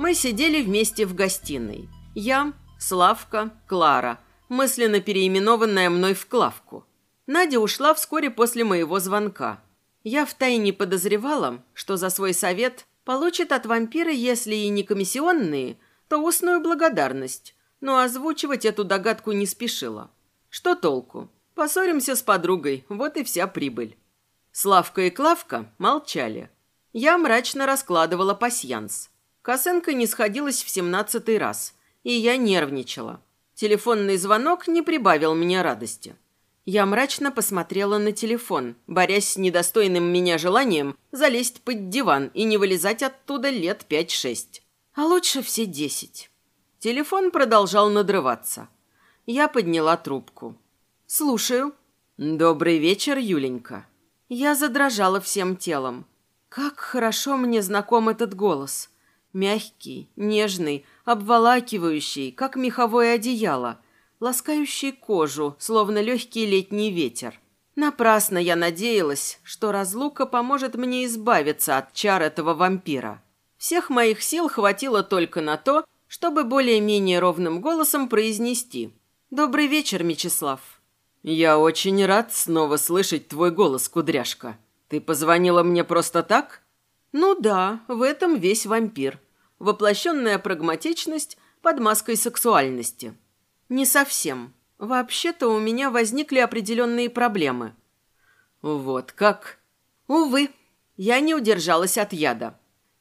Мы сидели вместе в гостиной. Я, Славка, Клара, мысленно переименованная мной в Клавку. Надя ушла вскоре после моего звонка. Я втайне подозревала, что за свой совет получит от вампира, если и не комиссионные, то устную благодарность, но озвучивать эту догадку не спешила. Что толку? Поссоримся с подругой, вот и вся прибыль. Славка и Клавка молчали. Я мрачно раскладывала пасьянс. Косынка не сходилась в семнадцатый раз, и я нервничала. Телефонный звонок не прибавил мне радости. Я мрачно посмотрела на телефон, борясь с недостойным меня желанием залезть под диван и не вылезать оттуда лет пять-шесть. А лучше все десять. Телефон продолжал надрываться. Я подняла трубку. «Слушаю». «Добрый вечер, Юленька». Я задрожала всем телом. Как хорошо мне знаком этот голос. Мягкий, нежный, обволакивающий, как меховое одеяло, ласкающий кожу, словно легкий летний ветер. Напрасно я надеялась, что разлука поможет мне избавиться от чар этого вампира. Всех моих сил хватило только на то, чтобы более-менее ровным голосом произнести «Добрый вечер, Мечислав». «Я очень рад снова слышать твой голос, кудряшка. Ты позвонила мне просто так?» «Ну да, в этом весь вампир. Воплощенная прагматичность под маской сексуальности». «Не совсем. Вообще-то у меня возникли определенные проблемы». «Вот как?» «Увы, я не удержалась от яда.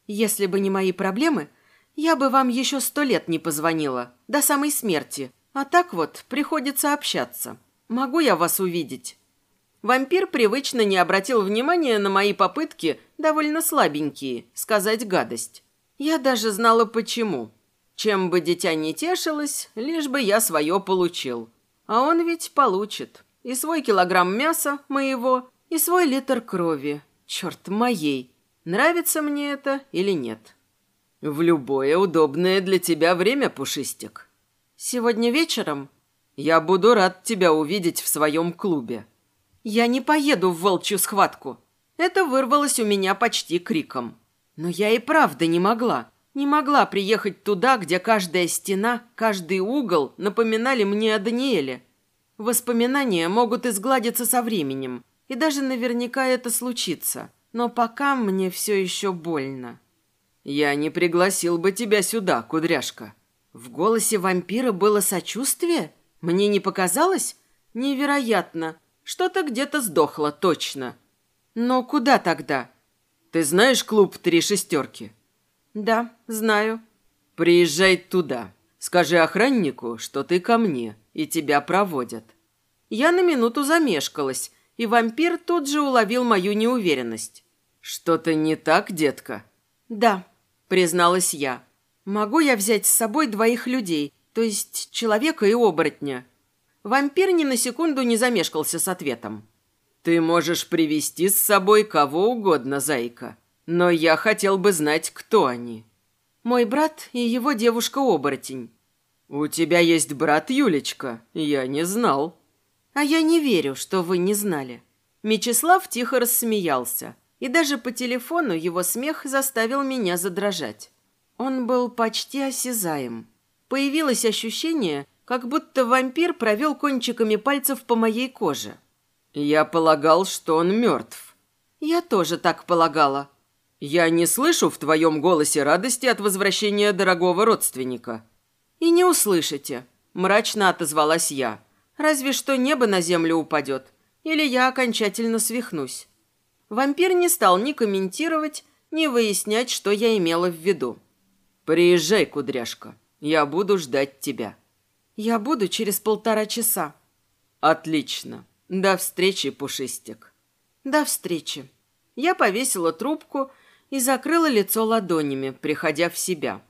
Если бы не мои проблемы, я бы вам еще сто лет не позвонила, до самой смерти. А так вот, приходится общаться». Могу я вас увидеть?» Вампир привычно не обратил внимания на мои попытки, довольно слабенькие, сказать гадость. Я даже знала почему. Чем бы дитя не тешилось, лишь бы я свое получил. А он ведь получит. И свой килограмм мяса моего, и свой литр крови. Черт, моей. Нравится мне это или нет? В любое удобное для тебя время, Пушистик. Сегодня вечером я буду рад тебя увидеть в своем клубе». «Я не поеду в волчью схватку». Это вырвалось у меня почти криком. Но я и правда не могла. Не могла приехать туда, где каждая стена, каждый угол напоминали мне о Даниэле. Воспоминания могут изгладиться со временем. И даже наверняка это случится. Но пока мне все еще больно. «Я не пригласил бы тебя сюда, кудряшка». В голосе вампира было сочувствие? Мне не показалось? Невероятно. Что-то где-то сдохло, точно. Но куда тогда? Ты знаешь клуб «Три шестерки»? Да, знаю. Приезжай туда. Скажи охраннику, что ты ко мне, и тебя проводят. Я на минуту замешкалась, и вампир тут же уловил мою неуверенность. Что-то не так, детка? Да, призналась я. Могу я взять с собой двоих людей, то есть человека и оборотня. Вампир ни на секунду не замешкался с ответом. «Ты можешь привести с собой кого угодно, зайка, но я хотел бы знать, кто они». «Мой брат и его девушка-оборотень». «У тебя есть брат Юлечка? Я не знал». «А я не верю, что вы не знали». Мечислав тихо рассмеялся, и даже по телефону его смех заставил меня задрожать. Он был почти осязаем. Появилось ощущение, как будто вампир провел кончиками пальцев по моей коже. «Я полагал, что он мертв». «Я тоже так полагала». «Я не слышу в твоем голосе радости от возвращения дорогого родственника». «И не услышите», – мрачно отозвалась я. «Разве что небо на землю упадет, или я окончательно свихнусь». Вампир не стал ни комментировать, ни выяснять, что я имела в виду. «Приезжай, кудряшка». Я буду ждать тебя. Я буду через полтора часа. Отлично. До встречи, Пушистик. До встречи. Я повесила трубку и закрыла лицо ладонями, приходя в себя.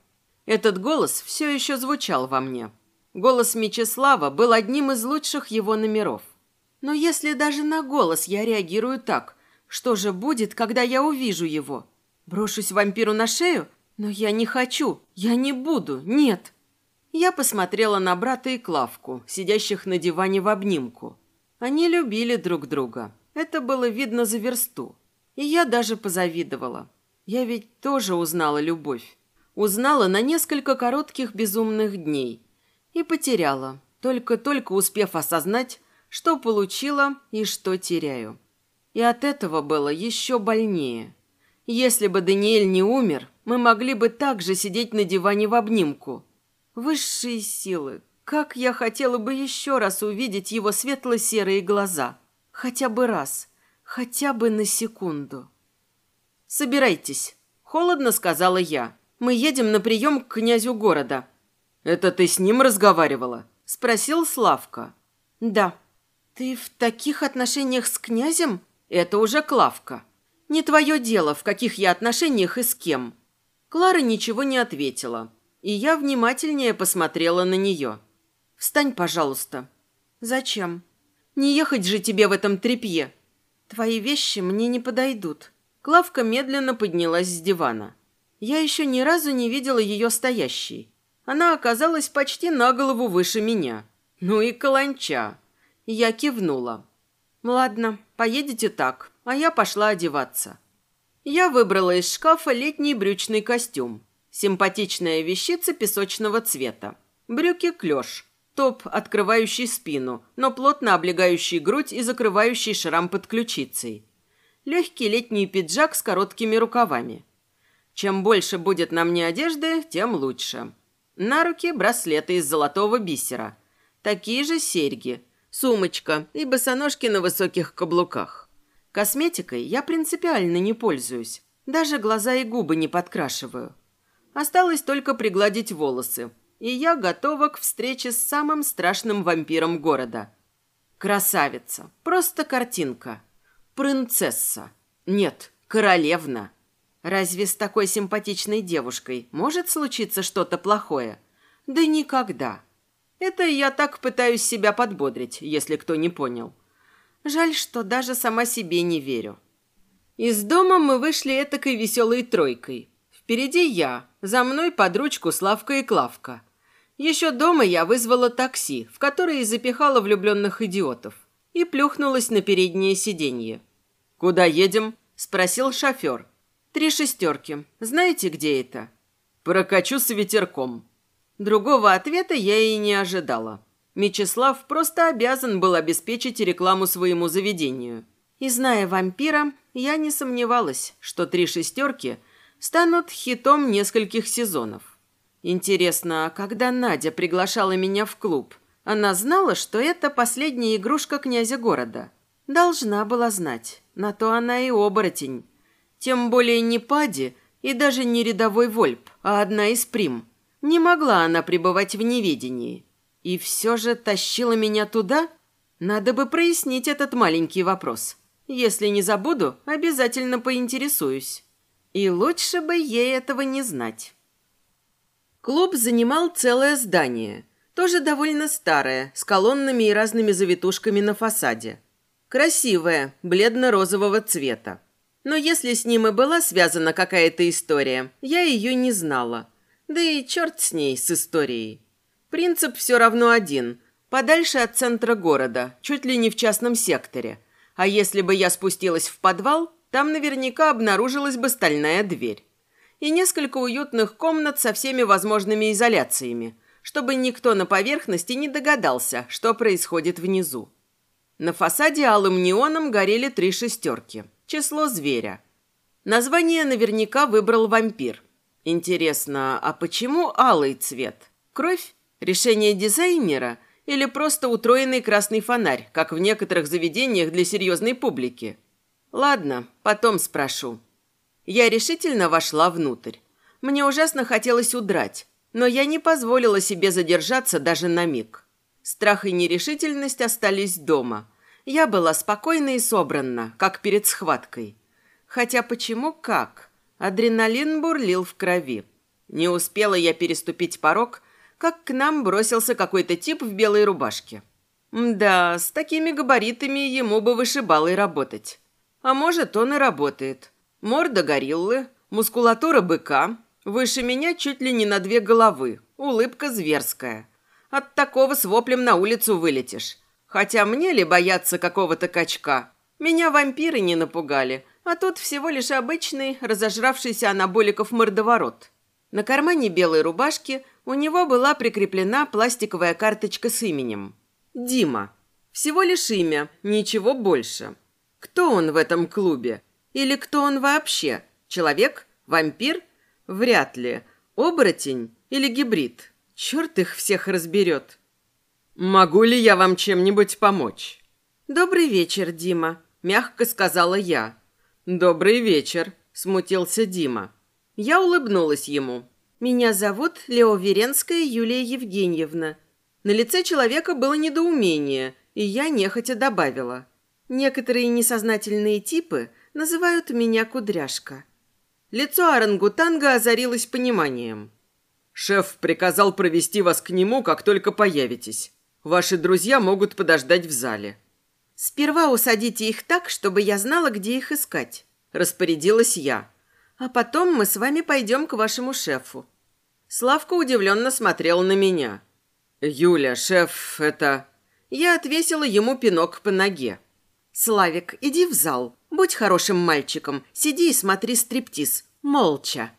Этот голос все еще звучал во мне. Голос Мечислава был одним из лучших его номеров. Но если даже на голос я реагирую так, что же будет, когда я увижу его? Брошусь вампиру на шею – но я не хочу, я не буду, нет. Я посмотрела на брата и Клавку, сидящих на диване в обнимку. Они любили друг друга. Это было видно за версту. И я даже позавидовала. Я ведь тоже узнала любовь. Узнала на несколько коротких безумных дней. И потеряла, только-только успев осознать, что получила и что теряю. И от этого было еще больнее. Если бы Даниэль не умер, мы могли бы также сидеть на диване в обнимку. Высшие силы, как я хотела бы еще раз увидеть его светло-серые глаза. Хотя бы раз, хотя бы на секунду. «Собирайтесь», — холодно сказала я. «Мы едем на прием к князю города». «Это ты с ним разговаривала?» — спросил Славка. «Да». «Ты в таких отношениях с князем?» «Это уже Клавка. Не твое дело, в каких я отношениях и с кем». Клара ничего не ответила, и я внимательнее посмотрела на нее. «Встань, пожалуйста». «Зачем?» «Не ехать же тебе в этом тряпье». «Твои вещи мне не подойдут». Клавка медленно поднялась с дивана. Я еще ни разу не видела ее стоящей. Она оказалась почти на голову выше меня. Ну и каланча. Я кивнула. «Ладно, поедете так, а я пошла одеваться». Я выбрала из шкафа летний брючный костюм. Симпатичная вещица песочного цвета. Брюки клеш. Топ, открывающий спину, но плотно облегающий грудь и закрывающий шрам под ключицей. Легкий летний пиджак с короткими рукавами. Чем больше будет на мне одежды, тем лучше. На руки браслеты из золотого бисера. Такие же серьги, сумочка и босоножки на высоких каблуках. Косметикой я принципиально не пользуюсь. Даже глаза и губы не подкрашиваю. Осталось только пригладить волосы. И я готова к встрече с самым страшным вампиром города. Красавица. Просто картинка. Принцесса. Нет, королевна. Разве с такой симпатичной девушкой может случиться что-то плохое? Да никогда. Это я так пытаюсь себя подбодрить, если кто не понял. Жаль, что даже сама себе не верю. Из дома мы вышли этакой веселой тройкой. Впереди я, за мной под ручку Славка и Клавка. Еще дома я вызвала такси, в которое запихала влюбленных идиотов, и плюхнулась на переднее сиденье. «Куда едем?» – спросил шофер. «Три шестерки. Знаете, где это?» «Прокачу с ветерком». Другого ответа я и не ожидала. Мечислав просто обязан был обеспечить рекламу своему заведению. И зная вампира, я не сомневалась, что три шестерки станут хитом нескольких сезонов. Интересно, а когда Надя приглашала меня в клуб, она знала, что это последняя игрушка князя города? Должна была знать. На то она и оборотень. Тем более не Пади и даже не рядовой Вольп, а одна из прим – не могла она пребывать в неведении. И все же тащила меня туда? Надо бы прояснить этот маленький вопрос. Если не забуду, обязательно поинтересуюсь. И лучше бы ей этого не знать. Клуб занимал целое здание. Тоже довольно старое, с колоннами и разными завитушками на фасаде. Красивое, бледно-розового цвета. Но если с ним и была связана какая-то история, я ее не знала – да и черт с ней, с историей. Принцип все равно один. Подальше от центра города, чуть ли не в частном секторе. А если бы я спустилась в подвал, там наверняка обнаружилась бы стальная дверь. И несколько уютных комнат со всеми возможными изоляциями, чтобы никто на поверхности не догадался, что происходит внизу. На фасаде алым неоном горели три шестерки. Число зверя. Название наверняка выбрал вампир – Интересно, а почему алый цвет? Кровь? Решение дизайнера? Или просто утроенный красный фонарь, как в некоторых заведениях для серьезной публики? Ладно, потом спрошу. Я решительно вошла внутрь. Мне ужасно хотелось удрать, но я не позволила себе задержаться даже на миг. Страх и нерешительность остались дома. Я была спокойна и собранна, как перед схваткой. Хотя почему как? Адреналин бурлил в крови. Не успела я переступить порог, как к нам бросился какой-то тип в белой рубашке. Да, с такими габаритами ему бы вышибалой работать. А может, он и работает. Морда гориллы, мускулатура быка, выше меня чуть ли не на две головы, улыбка зверская. От такого с воплем на улицу вылетишь. Хотя мне ли бояться какого-то качка? Меня вампиры не напугали, а тут всего лишь обычный, разожравшийся анаболиков мордоворот. На кармане белой рубашки у него была прикреплена пластиковая карточка с именем. Дима. Всего лишь имя, ничего больше. Кто он в этом клубе? Или кто он вообще? Человек? Вампир? Вряд ли. Оборотень или гибрид? Черт их всех разберет. «Могу ли я вам чем-нибудь помочь?» «Добрый вечер, Дима», – мягко сказала я. «Добрый вечер», – смутился Дима. Я улыбнулась ему. «Меня зовут Лео Веренская Юлия Евгеньевна». На лице человека было недоумение, и я нехотя добавила. «Некоторые несознательные типы называют меня Кудряшка». Лицо орангутанга озарилось пониманием. «Шеф приказал провести вас к нему, как только появитесь. Ваши друзья могут подождать в зале». «Сперва усадите их так, чтобы я знала, где их искать», – распорядилась я. «А потом мы с вами пойдем к вашему шефу». Славка удивленно смотрел на меня. «Юля, шеф, это...» Я отвесила ему пинок по ноге. «Славик, иди в зал. Будь хорошим мальчиком. Сиди и смотри стриптиз. Молча».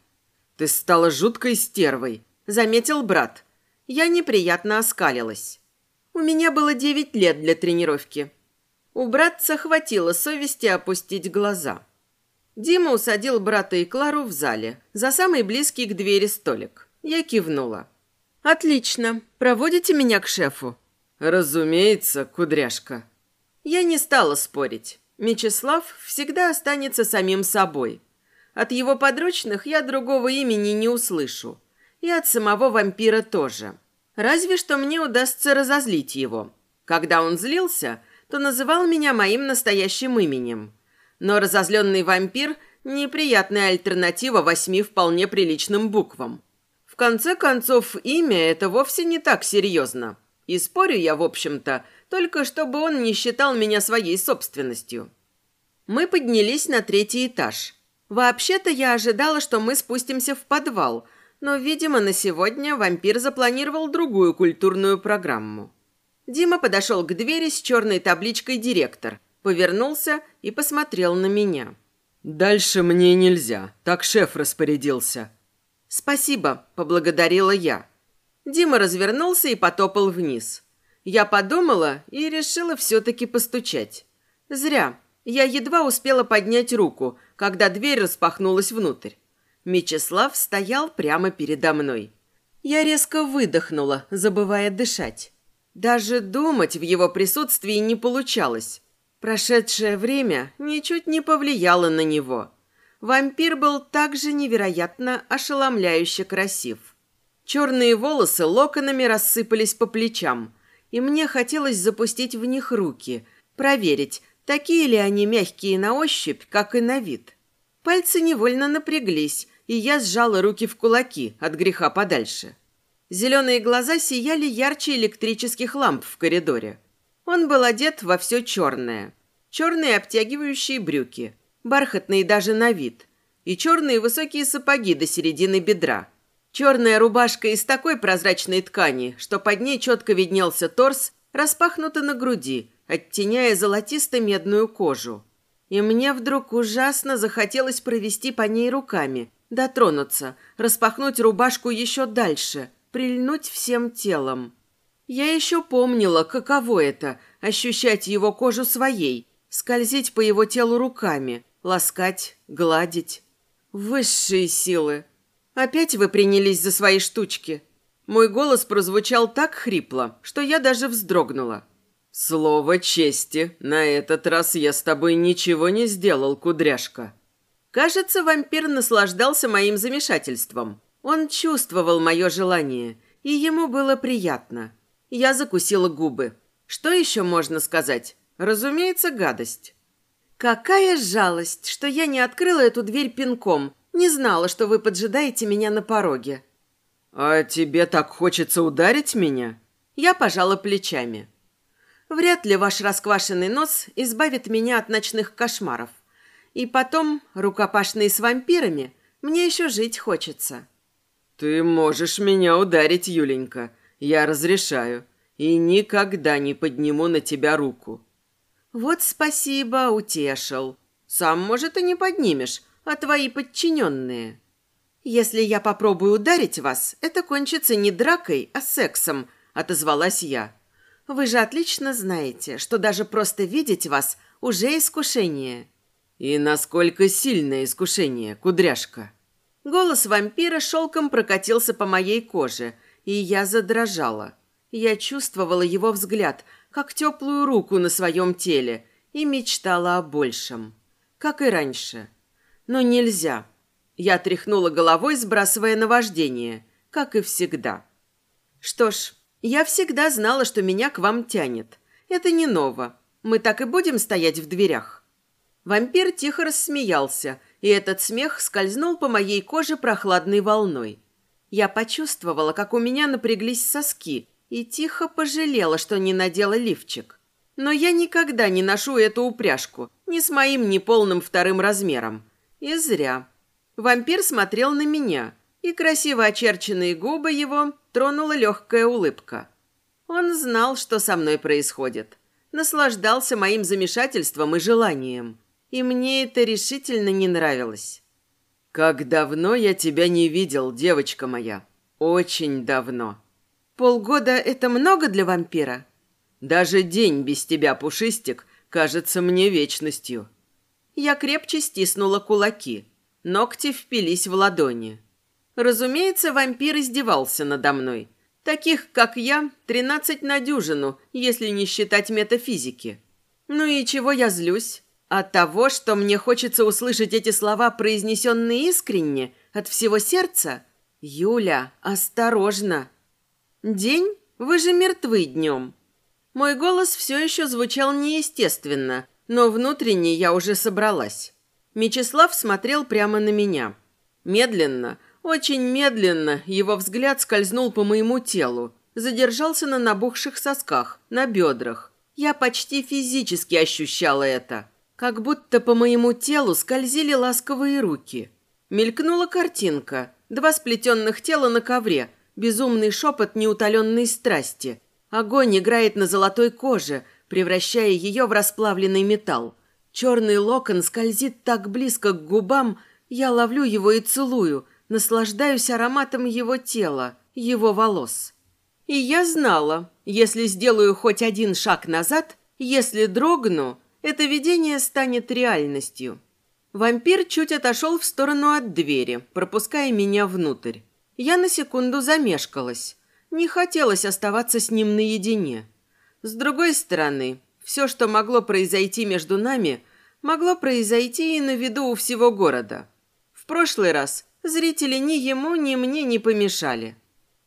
«Ты стала жуткой стервой», – заметил брат. Я неприятно оскалилась. У меня было девять лет для тренировки. У братца хватило совести опустить глаза. Дима усадил брата и Клару в зале, за самый близкий к двери столик. Я кивнула. «Отлично. Проводите меня к шефу?» «Разумеется, кудряшка». Я не стала спорить. Мечислав всегда останется самим собой. От его подручных я другого имени не услышу. И от самого вампира тоже. Разве что мне удастся разозлить его. Когда он злился, то называл меня моим настоящим именем. Но разозленный вампир – неприятная альтернатива восьми вполне приличным буквам. В конце концов, имя – это вовсе не так серьезно. И спорю я, в общем-то, только чтобы он не считал меня своей собственностью. Мы поднялись на третий этаж. Вообще-то я ожидала, что мы спустимся в подвал – но, видимо, на сегодня вампир запланировал другую культурную программу. Дима подошел к двери с черной табличкой «Директор», повернулся и посмотрел на меня. «Дальше мне нельзя, так шеф распорядился». «Спасибо», – поблагодарила я. Дима развернулся и потопал вниз. Я подумала и решила все-таки постучать. Зря. Я едва успела поднять руку, когда дверь распахнулась внутрь. Мечислав стоял прямо передо мной. Я резко выдохнула, забывая дышать. Даже думать в его присутствии не получалось. Прошедшее время ничуть не повлияло на него. Вампир был также невероятно ошеломляюще красив. Черные волосы локонами рассыпались по плечам, и мне хотелось запустить в них руки, проверить, такие ли они мягкие на ощупь, как и на вид. Пальцы невольно напряглись, и я сжала руки в кулаки от греха подальше. Зеленые глаза сияли ярче электрических ламп в коридоре. Он был одет во все черное. Черные обтягивающие брюки, бархатные даже на вид, и черные высокие сапоги до середины бедра. Черная рубашка из такой прозрачной ткани, что под ней четко виднелся торс, распахнута на груди, оттеняя золотисто-медную кожу. И мне вдруг ужасно захотелось провести по ней руками, Дотронуться, распахнуть рубашку еще дальше, прильнуть всем телом. Я еще помнила, каково это – ощущать его кожу своей, скользить по его телу руками, ласкать, гладить. Высшие силы. Опять вы принялись за свои штучки. Мой голос прозвучал так хрипло, что я даже вздрогнула. «Слово чести, на этот раз я с тобой ничего не сделал, кудряшка». Кажется, вампир наслаждался моим замешательством. Он чувствовал мое желание, и ему было приятно. Я закусила губы. Что еще можно сказать? Разумеется, гадость. Какая жалость, что я не открыла эту дверь пинком. Не знала, что вы поджидаете меня на пороге. А тебе так хочется ударить меня? Я пожала плечами. Вряд ли ваш расквашенный нос избавит меня от ночных кошмаров. И потом, рукопашные с вампирами, мне еще жить хочется. Ты можешь меня ударить, Юленька. Я разрешаю. И никогда не подниму на тебя руку. Вот спасибо, утешил. Сам, может, и не поднимешь, а твои подчиненные. «Если я попробую ударить вас, это кончится не дракой, а сексом», – отозвалась я. «Вы же отлично знаете, что даже просто видеть вас уже искушение». «И насколько сильное искушение, кудряшка?» Голос вампира шелком прокатился по моей коже, и я задрожала. Я чувствовала его взгляд, как теплую руку на своем теле, и мечтала о большем. Как и раньше. Но нельзя. Я тряхнула головой, сбрасывая наваждение, как и всегда. Что ж, я всегда знала, что меня к вам тянет. Это не ново. Мы так и будем стоять в дверях. Вампир тихо рассмеялся, и этот смех скользнул по моей коже прохладной волной. Я почувствовала, как у меня напряглись соски, и тихо пожалела, что не надела лифчик. Но я никогда не ношу эту упряжку, ни с моим неполным вторым размером. И зря. Вампир смотрел на меня, и красиво очерченные губы его тронула легкая улыбка. Он знал, что со мной происходит. Наслаждался моим замешательством и желанием. И мне это решительно не нравилось. «Как давно я тебя не видел, девочка моя. Очень давно». «Полгода – это много для вампира?» «Даже день без тебя, Пушистик, кажется мне вечностью». Я крепче стиснула кулаки. Ногти впились в ладони. Разумеется, вампир издевался надо мной. Таких, как я, тринадцать на дюжину, если не считать метафизики. Ну и чего я злюсь? От того, что мне хочется услышать эти слова, произнесенные искренне, от всего сердца? Юля, осторожно. День? Вы же мертвы днем. Мой голос все еще звучал неестественно, но внутренне я уже собралась. Мечислав смотрел прямо на меня. Медленно, очень медленно его взгляд скользнул по моему телу, задержался на набухших сосках, на бедрах. Я почти физически ощущала это, как будто по моему телу скользили ласковые руки. Мелькнула картинка, два сплетенных тела на ковре, безумный шепот неутоленной страсти. Огонь играет на золотой коже, превращая ее в расплавленный металл. Черный локон скользит так близко к губам, я ловлю его и целую, наслаждаюсь ароматом его тела, его волос. И я знала, если сделаю хоть один шаг назад, если дрогну, это видение станет реальностью. Вампир чуть отошел в сторону от двери, пропуская меня внутрь. Я на секунду замешкалась. Не хотелось оставаться с ним наедине. С другой стороны, все, что могло произойти между нами, могло произойти и на виду у всего города. В прошлый раз зрители ни ему, ни мне не помешали.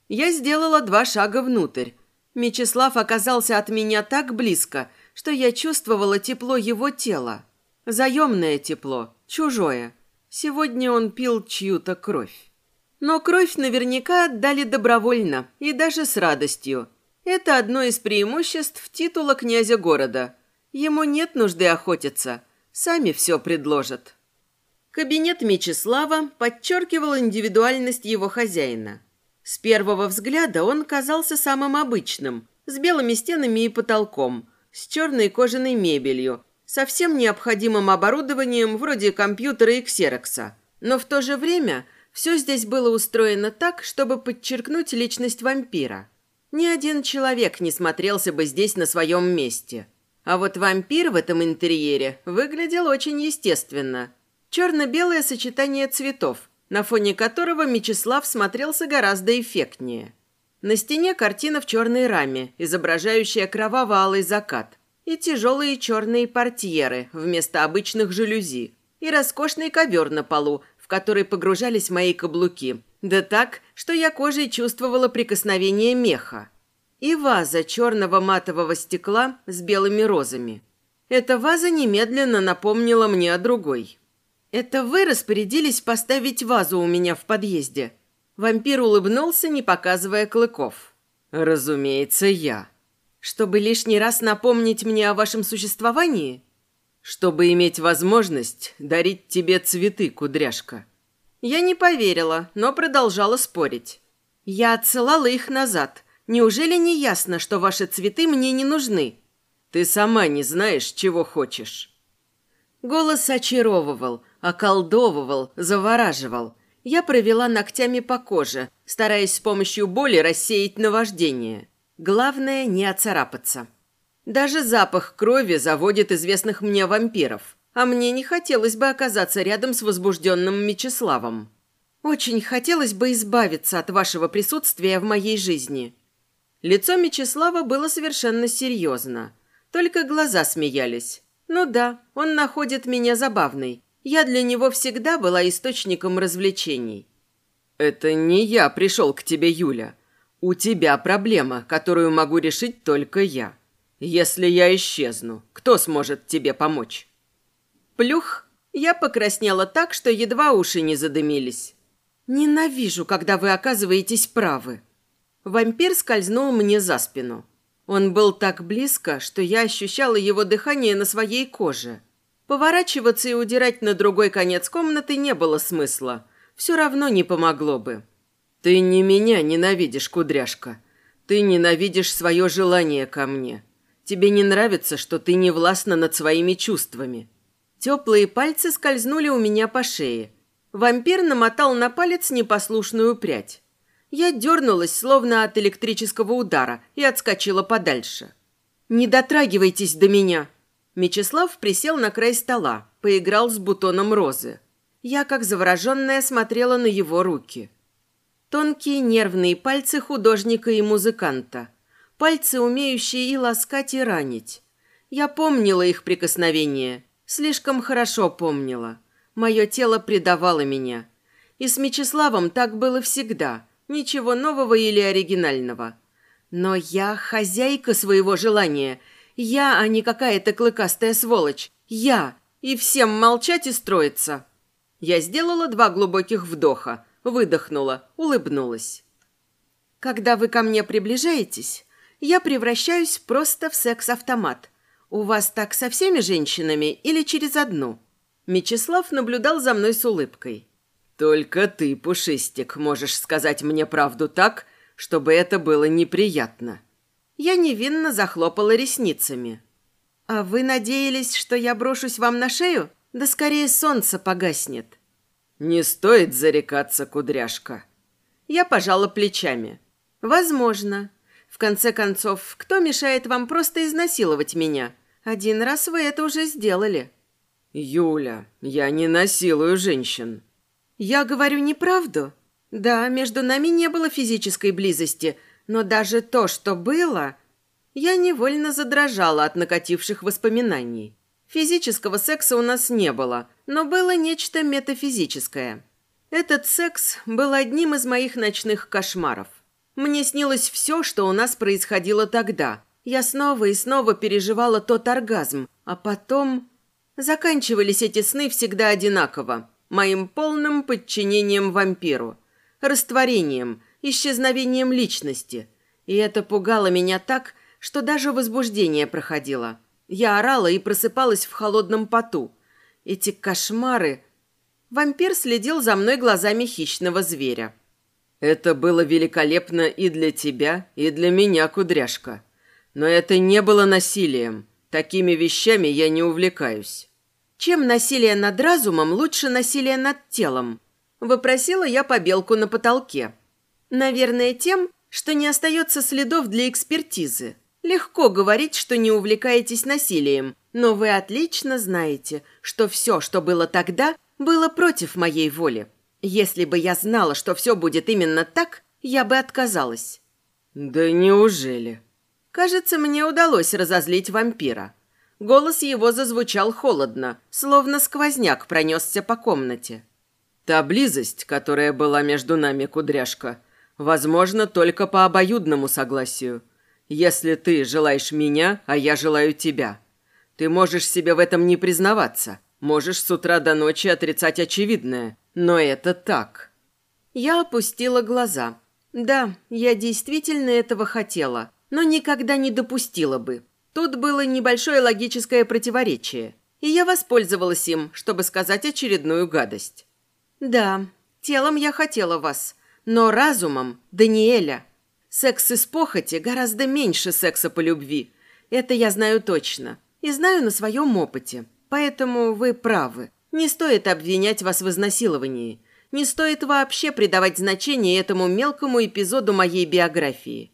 Я сделала два шага внутрь. Мечислав оказался от меня так близко, что я чувствовала тепло его тела. Заемное тепло, чужое. Сегодня он пил чью-то кровь. Но кровь наверняка отдали добровольно и даже с радостью – это одно из преимуществ титула князя города. Ему нет нужды охотиться. Сами все предложат. Кабинет Мечислава подчеркивал индивидуальность его хозяина. С первого взгляда он казался самым обычным, с белыми стенами и потолком, с черной кожаной мебелью, со всем необходимым оборудованием вроде компьютера и ксерокса. Но в то же время все здесь было устроено так, чтобы подчеркнуть личность вампира – ни один человек не смотрелся бы здесь на своем месте. А вот вампир в этом интерьере выглядел очень естественно. Черно-белое сочетание цветов, на фоне которого Мечислав смотрелся гораздо эффектнее. На стене картина в черной раме, изображающая кроваво-алый закат, и тяжелые черные портьеры вместо обычных жалюзи, и роскошный ковер на полу, в который погружались мои каблуки – да так, что я кожей чувствовала прикосновение меха. И ваза черного матового стекла с белыми розами. Эта ваза немедленно напомнила мне о другой. «Это вы распорядились поставить вазу у меня в подъезде?» Вампир улыбнулся, не показывая клыков. «Разумеется, я». «Чтобы лишний раз напомнить мне о вашем существовании?» «Чтобы иметь возможность дарить тебе цветы, кудряшка». Я не поверила, но продолжала спорить. Я отсылала их назад. Неужели не ясно, что ваши цветы мне не нужны? Ты сама не знаешь, чего хочешь. Голос очаровывал, околдовывал, завораживал. Я провела ногтями по коже, стараясь с помощью боли рассеять наваждение. Главное – не оцарапаться. Даже запах крови заводит известных мне вампиров, а мне не хотелось бы оказаться рядом с возбужденным Мечиславом. Очень хотелось бы избавиться от вашего присутствия в моей жизни. Лицо Мечислава было совершенно серьезно. Только глаза смеялись. Ну да, он находит меня забавной. Я для него всегда была источником развлечений. «Это не я пришел к тебе, Юля. У тебя проблема, которую могу решить только я. Если я исчезну, кто сможет тебе помочь?» Плюх, я покраснела так, что едва уши не задымились. «Ненавижу, когда вы оказываетесь правы». Вампир скользнул мне за спину. Он был так близко, что я ощущала его дыхание на своей коже. Поворачиваться и удирать на другой конец комнаты не было смысла. Все равно не помогло бы. «Ты не меня ненавидишь, кудряшка. Ты ненавидишь свое желание ко мне. Тебе не нравится, что ты не властна над своими чувствами». Теплые пальцы скользнули у меня по шее. Вампир намотал на палец непослушную прядь. Я дернулась, словно от электрического удара, и отскочила подальше. «Не дотрагивайтесь до меня!» Мечислав присел на край стола, поиграл с бутоном розы. Я, как завороженная, смотрела на его руки. Тонкие нервные пальцы художника и музыканта. Пальцы, умеющие и ласкать, и ранить. Я помнила их прикосновение. Слишком хорошо помнила. Мое тело предавало меня. И с Мечиславом так было всегда. Ничего нового или оригинального. Но я хозяйка своего желания. Я, а не какая-то клыкастая сволочь. Я. И всем молчать и строиться. Я сделала два глубоких вдоха, выдохнула, улыбнулась. Когда вы ко мне приближаетесь, я превращаюсь просто в секс-автомат. У вас так со всеми женщинами или через одну? Мечислав наблюдал за мной с улыбкой. «Только ты, Пушистик, можешь сказать мне правду так, чтобы это было неприятно». Я невинно захлопала ресницами. «А вы надеялись, что я брошусь вам на шею? Да скорее солнце погаснет». «Не стоит зарекаться, кудряшка». Я пожала плечами. «Возможно. В конце концов, кто мешает вам просто изнасиловать меня? Один раз вы это уже сделали». «Юля, я не насилую женщин». «Я говорю неправду. Да, между нами не было физической близости, но даже то, что было...» Я невольно задрожала от накативших воспоминаний. Физического секса у нас не было, но было нечто метафизическое. Этот секс был одним из моих ночных кошмаров. Мне снилось все, что у нас происходило тогда. Я снова и снова переживала тот оргазм, а потом... Заканчивались эти сны всегда одинаково. Моим полным подчинением вампиру. Растворением, исчезновением личности. И это пугало меня так, что даже возбуждение проходило. Я орала и просыпалась в холодном поту. Эти кошмары... Вампир следил за мной глазами хищного зверя. «Это было великолепно и для тебя, и для меня, кудряшка. Но это не было насилием. Такими вещами я не увлекаюсь. Чем насилие над разумом лучше насилия над телом? Вопросила я побелку на потолке. Наверное, тем, что не остается следов для экспертизы. Легко говорить, что не увлекаетесь насилием, но вы отлично знаете, что все, что было тогда, было против моей воли. Если бы я знала, что все будет именно так, я бы отказалась. Да неужели? Кажется, мне удалось разозлить вампира. Голос его зазвучал холодно, словно сквозняк пронесся по комнате. «Та близость, которая была между нами, кудряшка, возможно, только по обоюдному согласию. Если ты желаешь меня, а я желаю тебя. Ты можешь себе в этом не признаваться, можешь с утра до ночи отрицать очевидное, но это так». Я опустила глаза. Да, я действительно этого хотела но никогда не допустила бы. Тут было небольшое логическое противоречие, и я воспользовалась им, чтобы сказать очередную гадость. «Да, телом я хотела вас, но разумом – Даниэля. Секс из похоти гораздо меньше секса по любви. Это я знаю точно. И знаю на своем опыте. Поэтому вы правы. Не стоит обвинять вас в изнасиловании. Не стоит вообще придавать значение этому мелкому эпизоду моей биографии.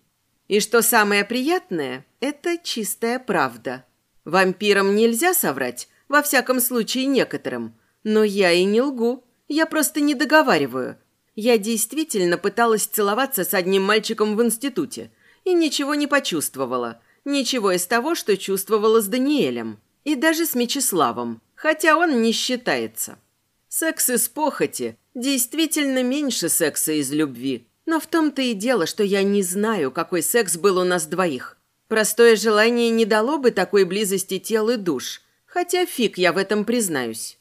И что самое приятное, это чистая правда. Вампирам нельзя соврать, во всяком случае некоторым. Но я и не лгу, я просто не договариваю. Я действительно пыталась целоваться с одним мальчиком в институте и ничего не почувствовала. Ничего из того, что чувствовала с Даниэлем. И даже с Мечиславом, хотя он не считается. Секс из похоти действительно меньше секса из любви. Но в том-то и дело, что я не знаю, какой секс был у нас двоих. Простое желание не дало бы такой близости тел и душ. Хотя фиг я в этом признаюсь.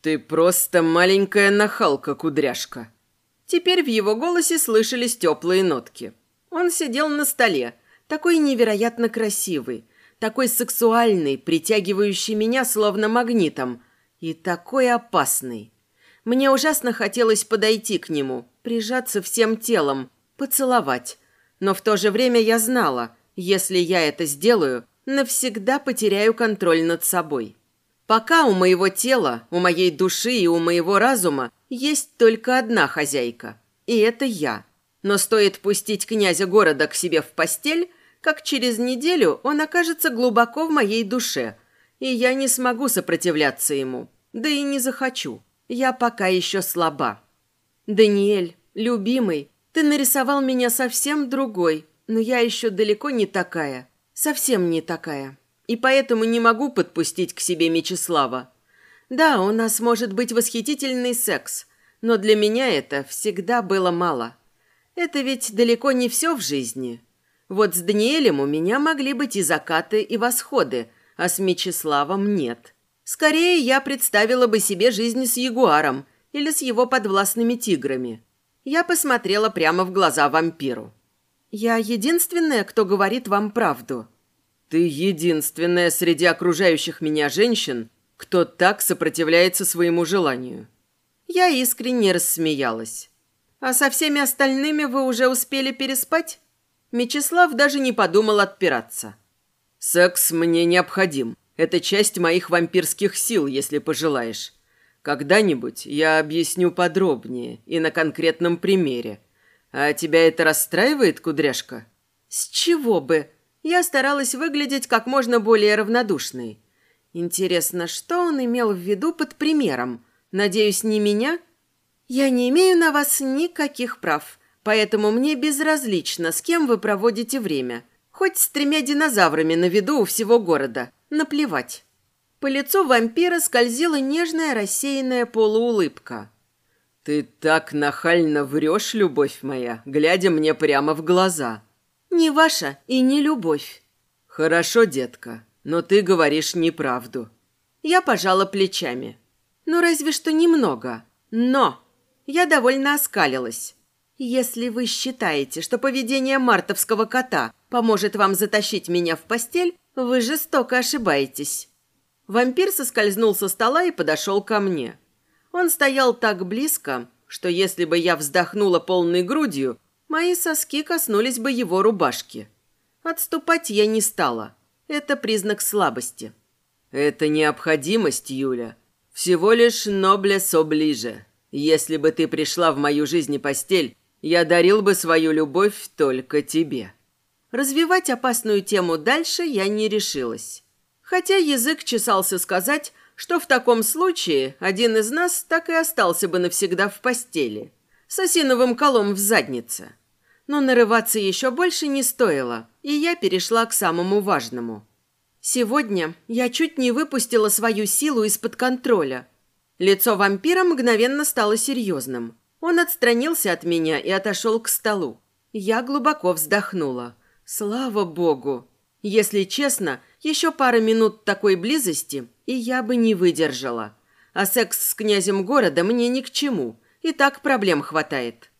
«Ты просто маленькая нахалка-кудряшка». Теперь в его голосе слышались теплые нотки. Он сидел на столе, такой невероятно красивый, такой сексуальный, притягивающий меня словно магнитом, и такой опасный. Мне ужасно хотелось подойти к нему, прижаться всем телом, поцеловать. Но в то же время я знала, если я это сделаю, навсегда потеряю контроль над собой. Пока у моего тела, у моей души и у моего разума есть только одна хозяйка, и это я. Но стоит пустить князя города к себе в постель, как через неделю он окажется глубоко в моей душе, и я не смогу сопротивляться ему, да и не захочу. Я пока еще слаба. Даниэль, любимый, ты нарисовал меня совсем другой, но я еще далеко не такая, совсем не такая, и поэтому не могу подпустить к себе Мечислава. Да, у нас может быть восхитительный секс, но для меня это всегда было мало. Это ведь далеко не все в жизни. Вот с Даниэлем у меня могли быть и закаты, и восходы, а с Мечиславом нет. Скорее, я представила бы себе жизнь с Ягуаром или с его подвластными тиграми. Я посмотрела прямо в глаза вампиру. «Я единственная, кто говорит вам правду». «Ты единственная среди окружающих меня женщин, кто так сопротивляется своему желанию». Я искренне рассмеялась. «А со всеми остальными вы уже успели переспать?» Мечислав даже не подумал отпираться. «Секс мне необходим. Это часть моих вампирских сил, если пожелаешь. Когда-нибудь я объясню подробнее и на конкретном примере. А тебя это расстраивает, кудряшка?» «С чего бы?» Я старалась выглядеть как можно более равнодушной. Интересно, что он имел в виду под примером? Надеюсь, не меня? Я не имею на вас никаких прав. Поэтому мне безразлично, с кем вы проводите время. Хоть с тремя динозаврами на виду у всего города. Наплевать. По лицу вампира скользила нежная рассеянная полуулыбка. «Ты так нахально врешь, любовь моя, глядя мне прямо в глаза». «Не ваша и не любовь». «Хорошо, детка, но ты говоришь неправду». Я пожала плечами. «Ну, разве что немного. Но...» Я довольно оскалилась. Если вы считаете, что поведение мартовского кота поможет вам затащить меня в постель, вы жестоко ошибаетесь. Вампир соскользнул со стола и подошел ко мне. Он стоял так близко, что если бы я вздохнула полной грудью, мои соски коснулись бы его рубашки. Отступать я не стала. Это признак слабости. Это необходимость, Юля. Всего лишь ноблес оближе. Если бы ты пришла в мою жизнь и постель, я дарил бы свою любовь только тебе». Развивать опасную тему дальше я не решилась. Хотя язык чесался сказать, что в таком случае один из нас так и остался бы навсегда в постели, с осиновым колом в заднице. Но нарываться еще больше не стоило, и я перешла к самому важному. Сегодня я чуть не выпустила свою силу из-под контроля. Лицо вампира мгновенно стало серьезным – он отстранился от меня и отошел к столу. Я глубоко вздохнула. Слава богу! Если честно, еще пара минут такой близости, и я бы не выдержала. А секс с князем города мне ни к чему. И так проблем хватает.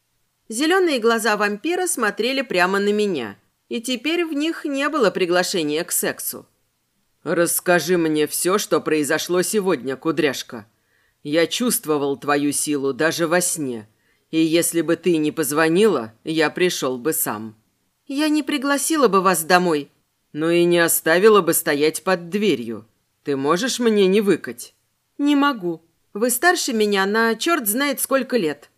Зеленые глаза вампира смотрели прямо на меня. И теперь в них не было приглашения к сексу. «Расскажи мне все, что произошло сегодня, кудряшка. Я чувствовал твою силу даже во сне. И если бы ты не позвонила, я пришел бы сам». «Я не пригласила бы вас домой». «Ну и не оставила бы стоять под дверью. Ты можешь мне не выкать?» «Не могу. Вы старше меня на черт знает сколько лет».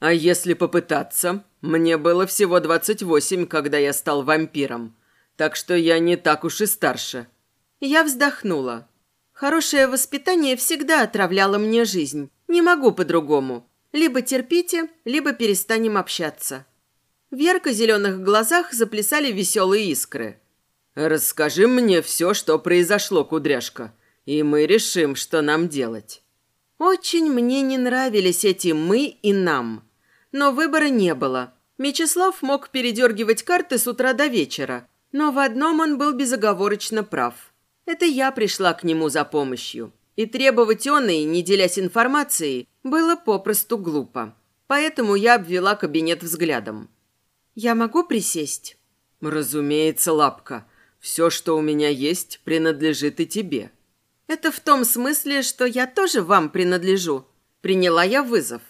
«А если попытаться? Мне было всего двадцать восемь, когда я стал вампиром. Так что я не так уж и старше». Я вздохнула. Хорошее воспитание всегда отравляло мне жизнь. Не могу по-другому. Либо терпите, либо перестанем общаться. В ярко-зеленых глазах заплясали веселые искры. «Расскажи мне все, что произошло, кудряшка, и мы решим, что нам делать». Очень мне не нравились эти «мы» и «нам». Но выбора не было. Мечислав мог передергивать карты с утра до вечера, но в одном он был безоговорочно прав – это я пришла к нему за помощью. И требовать он и, не делясь информацией, было попросту глупо. Поэтому я обвела кабинет взглядом. «Я могу присесть?» «Разумеется, лапка. Все, что у меня есть, принадлежит и тебе». «Это в том смысле, что я тоже вам принадлежу». Приняла я вызов.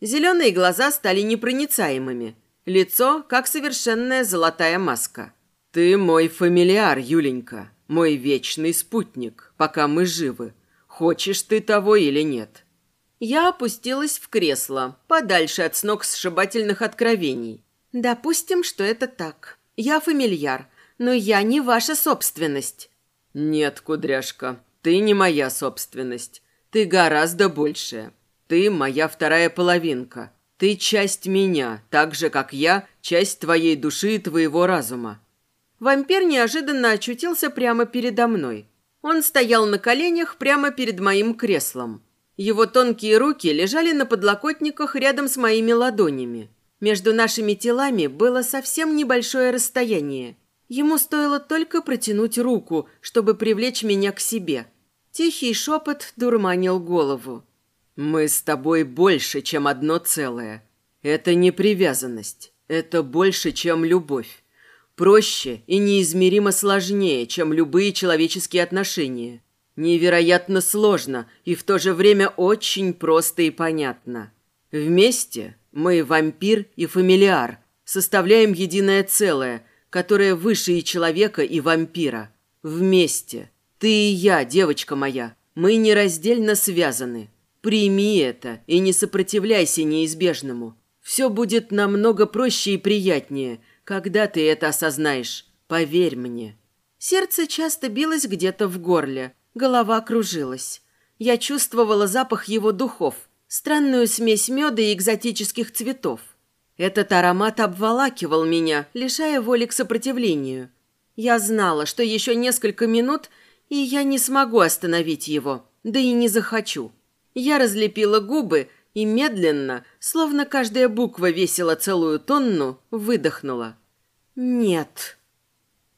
Зеленые глаза стали непроницаемыми. Лицо, как совершенная золотая маска. «Ты мой фамилиар, Юленька мой вечный спутник, пока мы живы. Хочешь ты того или нет?» Я опустилась в кресло, подальше от сног сшибательных откровений. «Допустим, что это так. Я фамильяр, но я не ваша собственность». «Нет, кудряшка, ты не моя собственность. Ты гораздо большая. Ты моя вторая половинка. Ты часть меня, так же, как я, часть твоей души и твоего разума. Вампир неожиданно очутился прямо передо мной. Он стоял на коленях прямо перед моим креслом. Его тонкие руки лежали на подлокотниках рядом с моими ладонями. Между нашими телами было совсем небольшое расстояние. Ему стоило только протянуть руку, чтобы привлечь меня к себе. Тихий шепот дурманил голову. «Мы с тобой больше, чем одно целое. Это не привязанность. Это больше, чем любовь проще и неизмеримо сложнее, чем любые человеческие отношения. Невероятно сложно и в то же время очень просто и понятно. Вместе мы, вампир и фамилиар, составляем единое целое, которое выше и человека, и вампира. Вместе. Ты и я, девочка моя, мы нераздельно связаны. Прими это и не сопротивляйся неизбежному. Все будет намного проще и приятнее – когда ты это осознаешь, поверь мне». Сердце часто билось где-то в горле, голова кружилась. Я чувствовала запах его духов, странную смесь меда и экзотических цветов. Этот аромат обволакивал меня, лишая воли к сопротивлению. Я знала, что еще несколько минут, и я не смогу остановить его, да и не захочу. Я разлепила губы и медленно, словно каждая буква весила целую тонну, выдохнула. «Нет».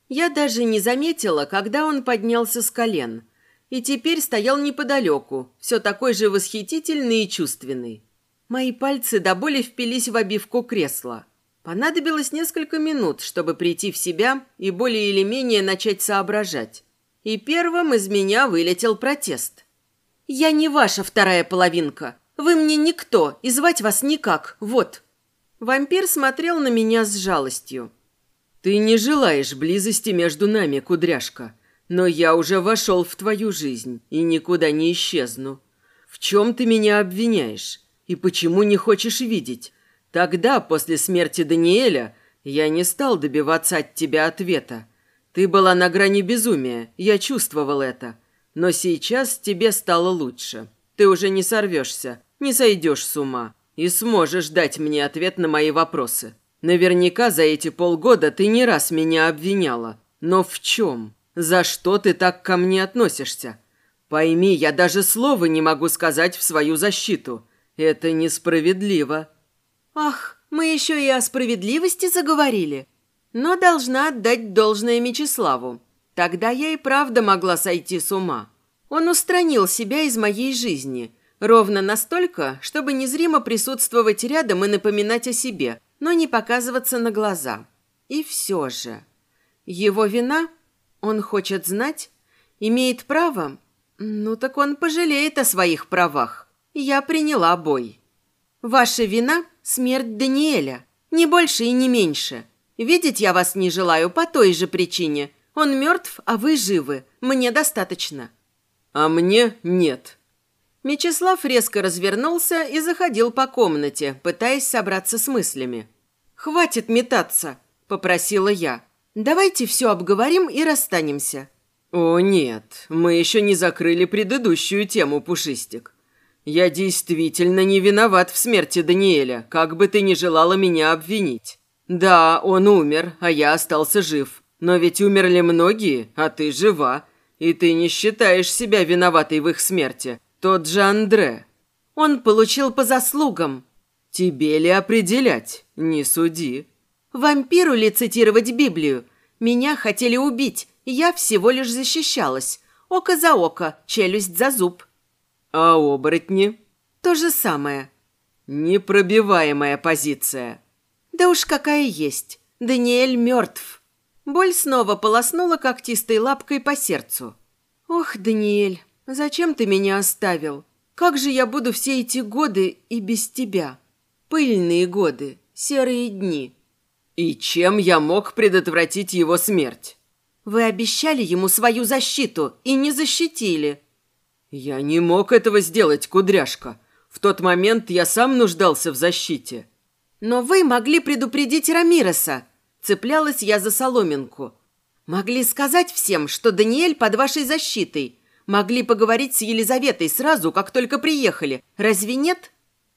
Я даже не заметила, когда он поднялся с колен, и теперь стоял неподалеку, все такой же восхитительный и чувственный. Мои пальцы до боли впились в обивку кресла. Понадобилось несколько минут, чтобы прийти в себя и более или менее начать соображать. И первым из меня вылетел протест. «Я не ваша вторая половинка. Вы мне никто, и звать вас никак, вот». Вампир смотрел на меня с жалостью. «Ты не желаешь близости между нами, кудряшка, но я уже вошел в твою жизнь и никуда не исчезну. В чем ты меня обвиняешь и почему не хочешь видеть? Тогда, после смерти Даниэля, я не стал добиваться от тебя ответа. Ты была на грани безумия, я чувствовал это. Но сейчас тебе стало лучше. Ты уже не сорвешься, не сойдешь с ума и сможешь дать мне ответ на мои вопросы. Наверняка за эти полгода ты не раз меня обвиняла. Но в чем? За что ты так ко мне относишься? Пойми, я даже слова не могу сказать в свою защиту. Это несправедливо. Ах, мы еще и о справедливости заговорили. Но должна отдать должное Мечиславу. Тогда я и правда могла сойти с ума. Он устранил себя из моей жизни – Ровно настолько, чтобы незримо присутствовать рядом и напоминать о себе, но не показываться на глаза. И все же. Его вина? Он хочет знать? Имеет право? Ну так он пожалеет о своих правах. Я приняла бой. Ваша вина – смерть Даниэля. Не больше и не меньше. Видеть я вас не желаю по той же причине. Он мертв, а вы живы. Мне достаточно. А мне нет. Мечислав резко развернулся и заходил по комнате, пытаясь собраться с мыслями. «Хватит метаться», – попросила я. «Давайте все обговорим и расстанемся». «О, нет, мы еще не закрыли предыдущую тему, Пушистик. Я действительно не виноват в смерти Даниэля, как бы ты ни желала меня обвинить. Да, он умер, а я остался жив. Но ведь умерли многие, а ты жива. И ты не считаешь себя виноватой в их смерти. Тот же Андре. Он получил по заслугам. Тебе ли определять? Не суди. Вампиру ли цитировать Библию? Меня хотели убить, я всего лишь защищалась. Око за око, челюсть за зуб. А оборотни? То же самое. Непробиваемая позиция. Да уж какая есть. Даниэль мертв. Боль снова полоснула когтистой лапкой по сердцу. Ох, Даниэль, зачем ты меня оставил? Как же я буду все эти годы и без тебя? Пыльные годы, серые дни. И чем я мог предотвратить его смерть? Вы обещали ему свою защиту и не защитили. Я не мог этого сделать, кудряшка. В тот момент я сам нуждался в защите. Но вы могли предупредить Рамиреса. Цеплялась я за соломинку. Могли сказать всем, что Даниэль под вашей защитой. Могли поговорить с Елизаветой сразу, как только приехали. Разве нет?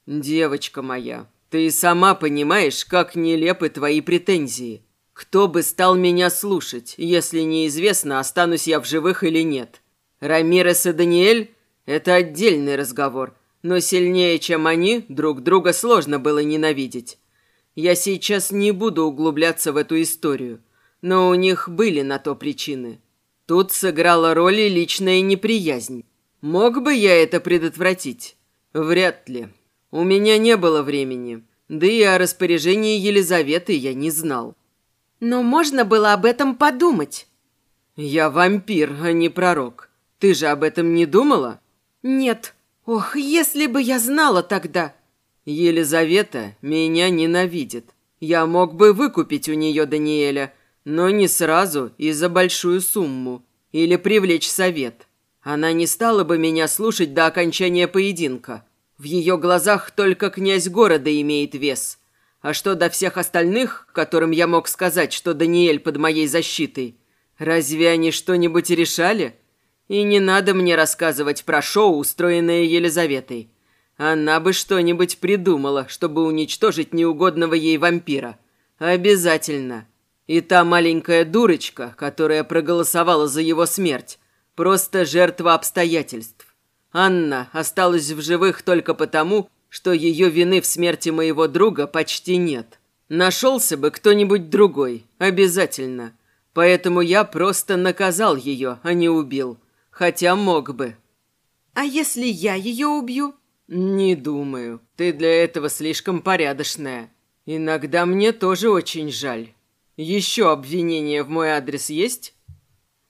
Девочка моя, ты сама понимаешь, как нелепы твои претензии. Кто бы стал меня слушать, если неизвестно, останусь я в живых или нет? Рамирес и Даниэль – это отдельный разговор, но сильнее, чем они, друг друга сложно было ненавидеть. Я сейчас не буду углубляться в эту историю, но у них были на то причины. Тут сыграла роль и личная неприязнь. Мог бы я это предотвратить? Вряд ли. У меня не было времени, да и о распоряжении Елизаветы я не знал. Но можно было об этом подумать. Я вампир, а не пророк. Ты же об этом не думала? Нет. Ох, если бы я знала тогда. Елизавета меня ненавидит. Я мог бы выкупить у нее Даниэля, но не сразу и за большую сумму. Или привлечь совет. Она не стала бы меня слушать до окончания поединка. В ее глазах только князь города имеет вес. А что до всех остальных, которым я мог сказать, что Даниэль под моей защитой? Разве они что-нибудь решали? И не надо мне рассказывать про шоу, устроенное Елизаветой. Она бы что-нибудь придумала, чтобы уничтожить неугодного ей вампира. Обязательно. И та маленькая дурочка, которая проголосовала за его смерть, просто жертва обстоятельств. Анна осталась в живых только потому, что ее вины в смерти моего друга почти нет. Нашелся бы кто-нибудь другой, обязательно. Поэтому я просто наказал ее, а не убил. Хотя мог бы. А если я ее убью? Не думаю. Ты для этого слишком порядочная. Иногда мне тоже очень жаль. Еще обвинения в мой адрес есть?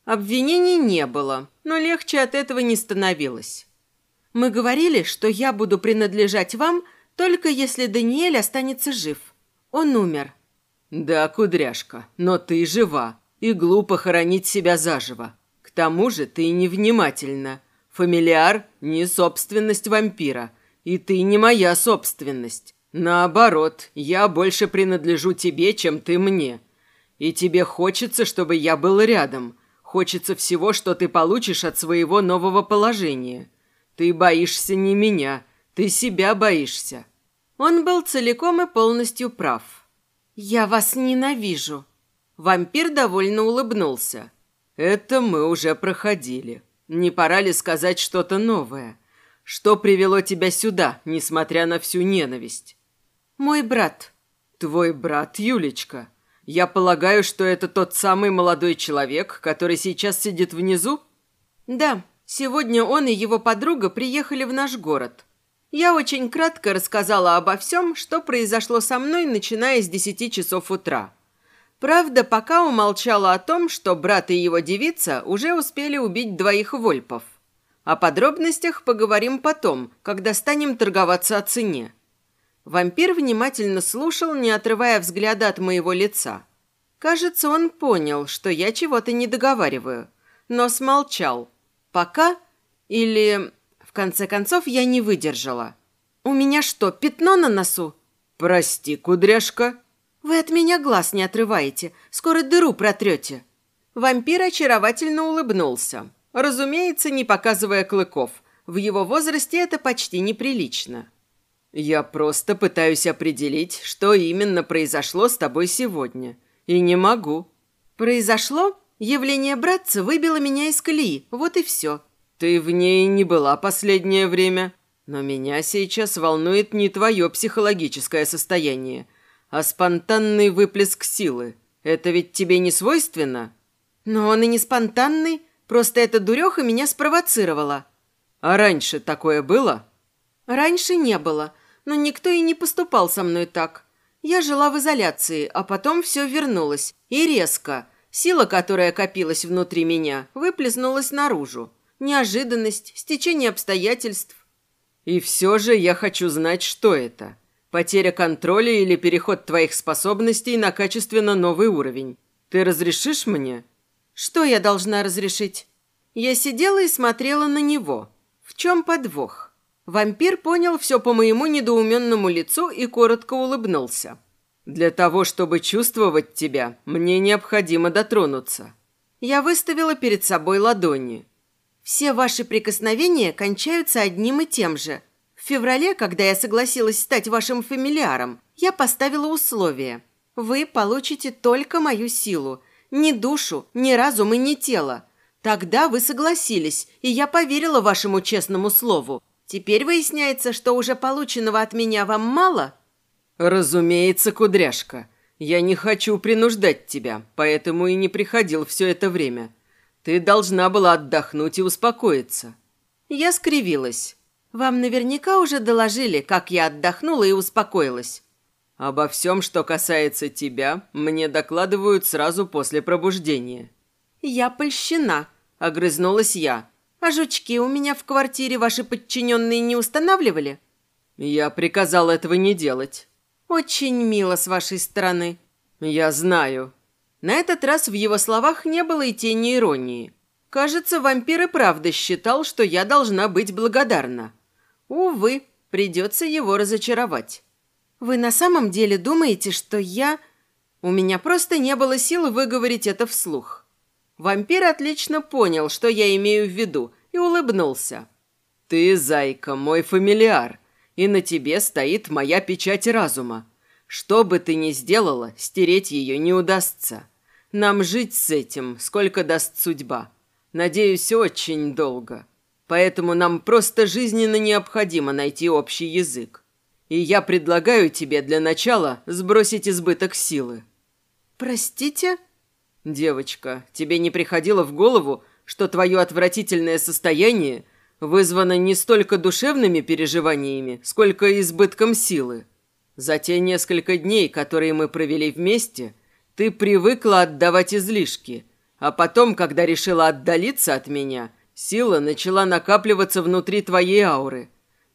Обвинений не было, но легче от этого не становилось. Мы говорили, что я буду принадлежать вам, только если Даниэль останется жив. Он умер». «Да, кудряшка, но ты жива, и глупо хоронить себя заживо. К тому же ты невнимательна. Фамилиар – не собственность вампира, и ты не моя собственность. Наоборот, я больше принадлежу тебе, чем ты мне. И тебе хочется, чтобы я был рядом. Хочется всего, что ты получишь от своего нового положения». Ты боишься не меня, ты себя боишься. Он был целиком и полностью прав. Я вас ненавижу. Вампир довольно улыбнулся. Это мы уже проходили. Не пора ли сказать что-то новое? Что привело тебя сюда, несмотря на всю ненависть? Мой брат. Твой брат, Юлечка. Я полагаю, что это тот самый молодой человек, который сейчас сидит внизу? Да. Сегодня он и его подруга приехали в наш город. Я очень кратко рассказала обо всем, что произошло со мной, начиная с десяти часов утра. Правда, пока умолчала о том, что брат и его девица уже успели убить двоих вольпов. О подробностях поговорим потом, когда станем торговаться о цене. Вампир внимательно слушал, не отрывая взгляда от моего лица. Кажется, он понял, что я чего-то не договариваю, но смолчал, Пока или... В конце концов, я не выдержала. «У меня что, пятно на носу?» «Прости, кудряшка». «Вы от меня глаз не отрываете. Скоро дыру протрете». Вампир очаровательно улыбнулся. Разумеется, не показывая клыков. В его возрасте это почти неприлично. «Я просто пытаюсь определить, что именно произошло с тобой сегодня. И не могу». «Произошло? Явление братца выбило меня из колеи. Вот и все». «Ты в ней не была последнее время. Но меня сейчас волнует не твое психологическое состояние, а спонтанный выплеск силы. Это ведь тебе не свойственно?» «Но он и не спонтанный. Просто эта дуреха меня спровоцировала». «А раньше такое было?» «Раньше не было, но никто и не поступал со мной так. Я жила в изоляции, а потом все вернулось. И резко. Сила, которая копилась внутри меня, выплеснулась наружу. Неожиданность, стечение обстоятельств. И все же я хочу знать, что это. Потеря контроля или переход твоих способностей на качественно новый уровень. Ты разрешишь мне? Что я должна разрешить? Я сидела и смотрела на него. В чем подвох? Вампир понял все по моему недоуменному лицу и коротко улыбнулся. «Для того, чтобы чувствовать тебя, мне необходимо дотронуться». Я выставила перед собой ладони. «Все ваши прикосновения кончаются одним и тем же. В феврале, когда я согласилась стать вашим фамилиаром, я поставила условие. Вы получите только мою силу, ни душу, ни разум и ни тело. Тогда вы согласились, и я поверила вашему честному слову. Теперь выясняется, что уже полученного от меня вам мало?» «Разумеется, кудряшка. Я не хочу принуждать тебя, поэтому и не приходил все это время. Ты должна была отдохнуть и успокоиться». Я скривилась. «Вам наверняка уже доложили, как я отдохнула и успокоилась». «Обо всем, что касается тебя, мне докладывают сразу после пробуждения». «Я польщена», — огрызнулась я. А жучки у меня в квартире ваши подчиненные не устанавливали? Я приказал этого не делать. Очень мило с вашей стороны. Я знаю. На этот раз в его словах не было и тени иронии. Кажется, вампир и правда считал, что я должна быть благодарна. Увы, придется его разочаровать. Вы на самом деле думаете, что я... У меня просто не было сил выговорить это вслух. Вампир отлично понял, что я имею в виду, и улыбнулся. «Ты, зайка, мой фамилиар, и на тебе стоит моя печать разума. Что бы ты ни сделала, стереть ее не удастся. Нам жить с этим, сколько даст судьба. Надеюсь, очень долго. Поэтому нам просто жизненно необходимо найти общий язык. И я предлагаю тебе для начала сбросить избыток силы». «Простите?» «Девочка, тебе не приходило в голову, что твое отвратительное состояние вызвано не столько душевными переживаниями, сколько избытком силы? За те несколько дней, которые мы провели вместе, ты привыкла отдавать излишки, а потом, когда решила отдалиться от меня, сила начала накапливаться внутри твоей ауры.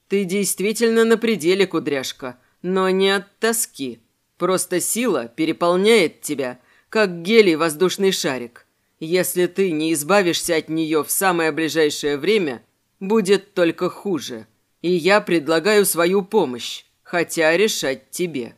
Ты действительно на пределе, кудряшка, но не от тоски. Просто сила переполняет тебя – как гелий воздушный шарик. Если ты не избавишься от нее в самое ближайшее время, будет только хуже. И я предлагаю свою помощь, хотя решать тебе».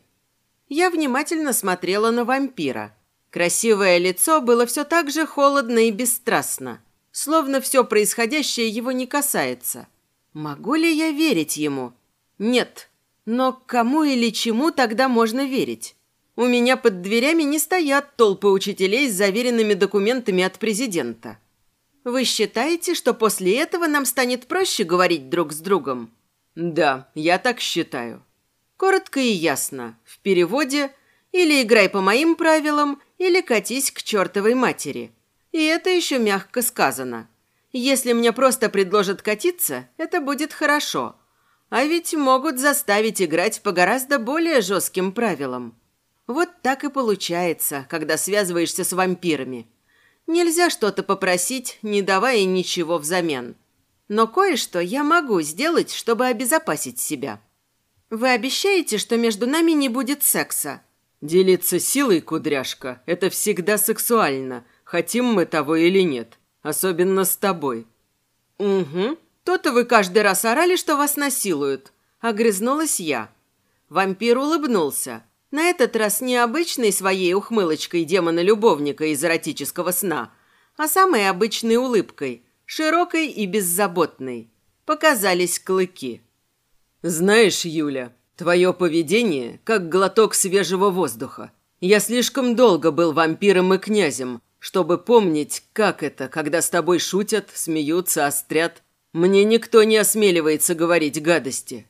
Я внимательно смотрела на вампира. Красивое лицо было все так же холодно и бесстрастно, словно все происходящее его не касается. Могу ли я верить ему? Нет. Но кому или чему тогда можно верить? У меня под дверями не стоят толпы учителей с заверенными документами от президента. Вы считаете, что после этого нам станет проще говорить друг с другом? Да, я так считаю. Коротко и ясно. В переводе или играй по моим правилам, или катись к чертовой матери. И это еще мягко сказано. Если мне просто предложат катиться, это будет хорошо. А ведь могут заставить играть по гораздо более жестким правилам. Вот так и получается, когда связываешься с вампирами. Нельзя что-то попросить, не давая ничего взамен. Но кое-что я могу сделать, чтобы обезопасить себя. Вы обещаете, что между нами не будет секса? Делиться силой, кудряшка, это всегда сексуально, хотим мы того или нет. Особенно с тобой. Угу, То-то вы каждый раз орали, что вас насилуют. Огрызнулась я. Вампир улыбнулся. На этот раз не обычной своей ухмылочкой демона-любовника из эротического сна, а самой обычной улыбкой, широкой и беззаботной. Показались клыки. «Знаешь, Юля, твое поведение как глоток свежего воздуха. Я слишком долго был вампиром и князем, чтобы помнить, как это, когда с тобой шутят, смеются, острят. Мне никто не осмеливается говорить гадости».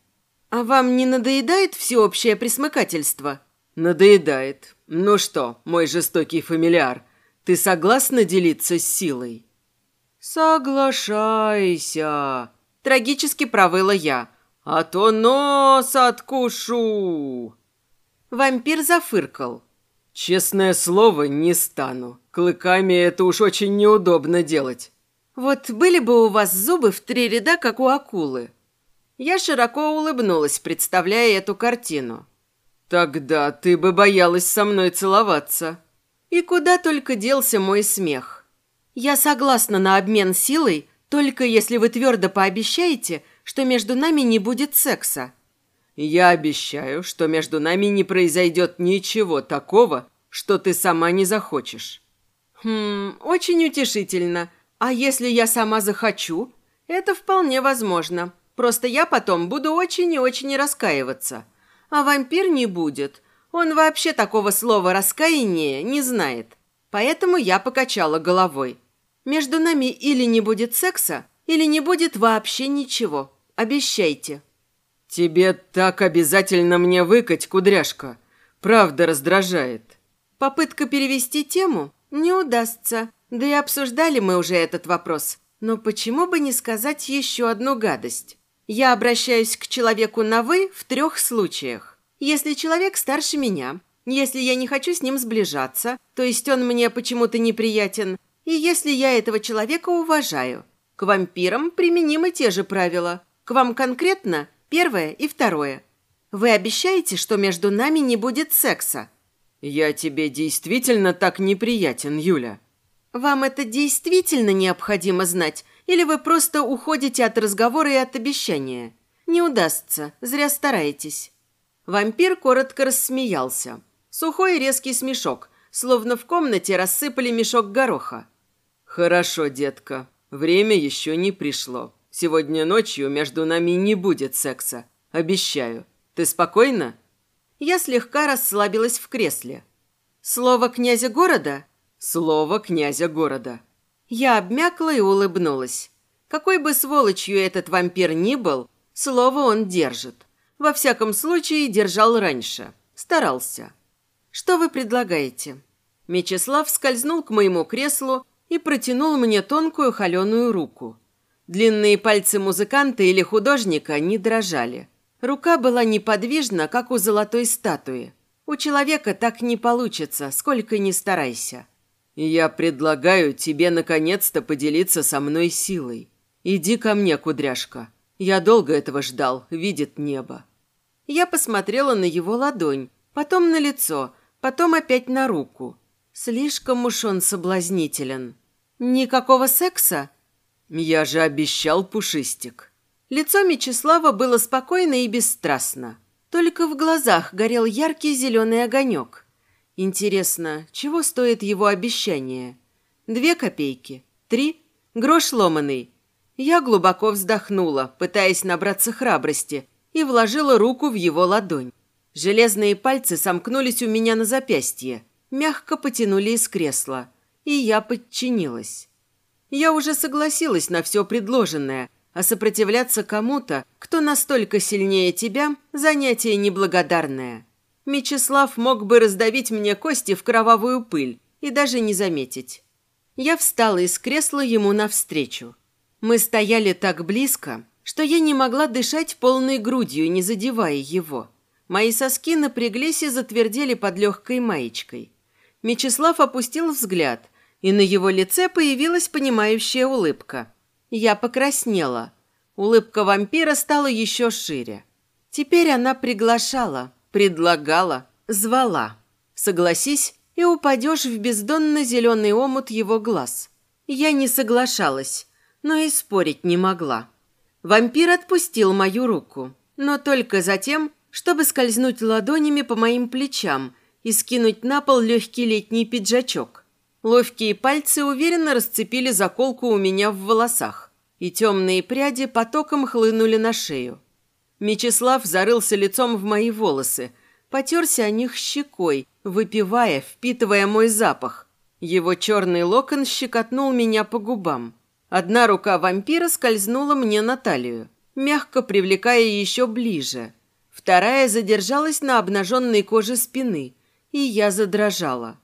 «А вам не надоедает всеобщее присмыкательство?» «Надоедает. Ну что, мой жестокий фамильяр, ты согласна делиться силой?» «Соглашайся!» Трагически провыла я. «А то нос откушу!» Вампир зафыркал. «Честное слово, не стану. Клыками это уж очень неудобно делать». «Вот были бы у вас зубы в три ряда, как у акулы». Я широко улыбнулась, представляя эту картину. «Тогда ты бы боялась со мной целоваться». И куда только делся мой смех. «Я согласна на обмен силой, только если вы твердо пообещаете, что между нами не будет секса». «Я обещаю, что между нами не произойдет ничего такого, что ты сама не захочешь». «Хм, очень утешительно. А если я сама захочу? Это вполне возможно. Просто я потом буду очень и очень раскаиваться. А вампир не будет. Он вообще такого слова «раскаяние» не знает. Поэтому я покачала головой. Между нами или не будет секса, или не будет вообще ничего. Обещайте». «Тебе так обязательно мне выкать, кудряшка. Правда раздражает». Попытка перевести тему не удастся. Да и обсуждали мы уже этот вопрос. Но почему бы не сказать еще одну гадость? Я обращаюсь к человеку на «вы» в трех случаях. Если человек старше меня, если я не хочу с ним сближаться, то есть он мне почему-то неприятен, и если я этого человека уважаю. К вампирам применимы те же правила. К вам конкретно первое и второе. Вы обещаете, что между нами не будет секса? Я тебе действительно так неприятен, Юля. Вам это действительно необходимо знать, или вы просто уходите от разговора и от обещания? Не удастся, зря стараетесь. Вампир коротко рассмеялся. Сухой резкий смешок, словно в комнате рассыпали мешок гороха. «Хорошо, детка. Время еще не пришло. Сегодня ночью между нами не будет секса. Обещаю. Ты спокойна?» Я слегка расслабилась в кресле. «Слово князя города?» «Слово князя города». Я обмякла и улыбнулась. Какой бы сволочью этот вампир ни был, слово он держит. Во всяком случае, держал раньше. Старался. «Что вы предлагаете?» Мечислав скользнул к моему креслу и протянул мне тонкую холеную руку. Длинные пальцы музыканта или художника не дрожали. Рука была неподвижна, как у золотой статуи. У человека так не получится, сколько ни старайся. «Я предлагаю тебе наконец-то поделиться со мной силой. Иди ко мне, кудряшка. Я долго этого ждал, видит небо». Я посмотрела на его ладонь, потом на лицо, потом опять на руку. Слишком уж он соблазнителен. Никакого секса? «Я же обещал, Пушистик». Лицо Мечислава было спокойно и бесстрастно. Только в глазах горел яркий зеленый огонек. Интересно, чего стоит его обещание? Две копейки? Три? Грош ломаный? Я глубоко вздохнула, пытаясь набраться храбрости, и вложила руку в его ладонь. Железные пальцы сомкнулись у меня на запястье, мягко потянули из кресла, и я подчинилась. Я уже согласилась на все предложенное, а сопротивляться кому-то, кто настолько сильнее тебя, занятие неблагодарное. Мечислав мог бы раздавить мне кости в кровавую пыль и даже не заметить. Я встала из кресла ему навстречу. Мы стояли так близко, что я не могла дышать полной грудью, не задевая его. Мои соски напряглись и затвердели под легкой маечкой. Мечислав опустил взгляд – и на его лице появилась понимающая улыбка. Я покраснела. Улыбка вампира стала еще шире. Теперь она приглашала, предлагала, звала. Согласись, и упадешь в бездонно-зеленый омут его глаз. Я не соглашалась, но и спорить не могла. Вампир отпустил мою руку, но только затем, чтобы скользнуть ладонями по моим плечам и скинуть на пол легкий летний пиджачок. Ловкие пальцы уверенно расцепили заколку у меня в волосах, и темные пряди потоком хлынули на шею. Мечислав зарылся лицом в мои волосы, потерся о них щекой, выпивая, впитывая мой запах. Его черный локон щекотнул меня по губам. Одна рука вампира скользнула мне на талию, мягко привлекая еще ближе. Вторая задержалась на обнаженной коже спины, и я задрожала.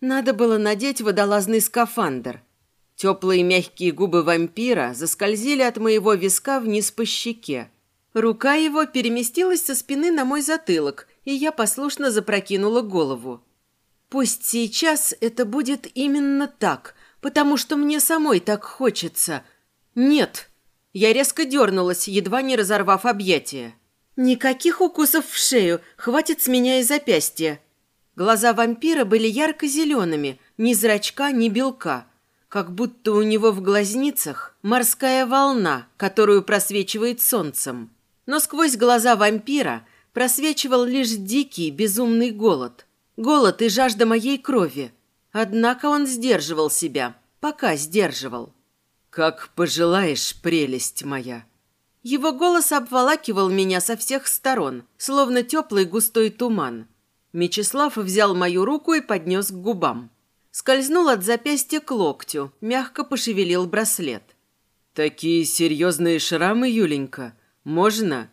Надо было надеть водолазный скафандр. Теплые мягкие губы вампира заскользили от моего виска вниз по щеке. Рука его переместилась со спины на мой затылок, и я послушно запрокинула голову. Пусть сейчас это будет именно так, потому что мне самой так хочется. Нет. Я резко дернулась, едва не разорвав объятия. Никаких укусов в шею, хватит с меня и запястья. Глаза вампира были ярко-зелеными, ни зрачка, ни белка. Как будто у него в глазницах морская волна, которую просвечивает солнцем. Но сквозь глаза вампира просвечивал лишь дикий, безумный голод. Голод и жажда моей крови. Однако он сдерживал себя, пока сдерживал. «Как пожелаешь, прелесть моя!» Его голос обволакивал меня со всех сторон, словно теплый густой туман. Мечислав взял мою руку и поднес к губам. Скользнул от запястья к локтю, мягко пошевелил браслет. «Такие серьезные шрамы, Юленька? Можно?»